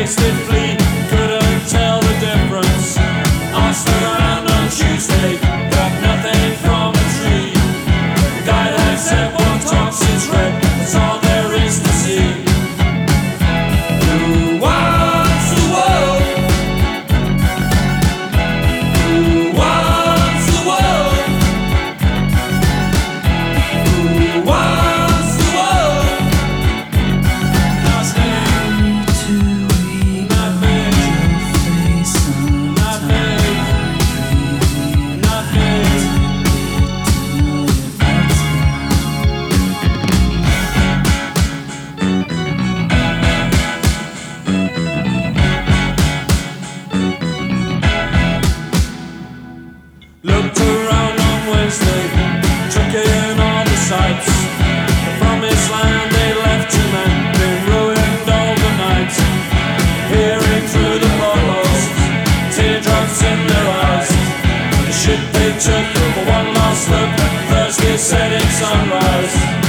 very swiftly. set at sunrise.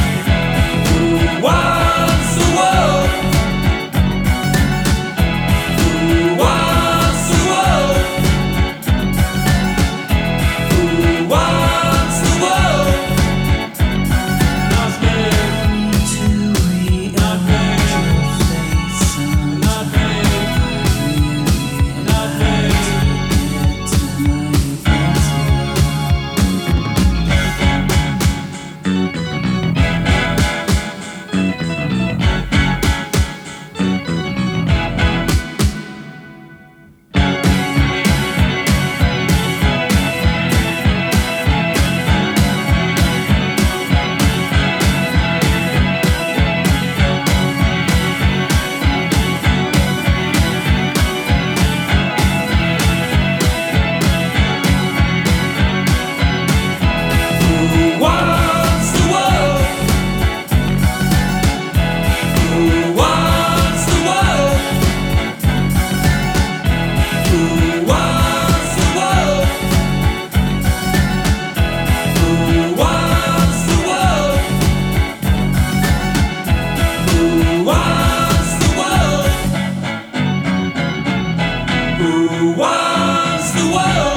Who wants the world? Who wants the world?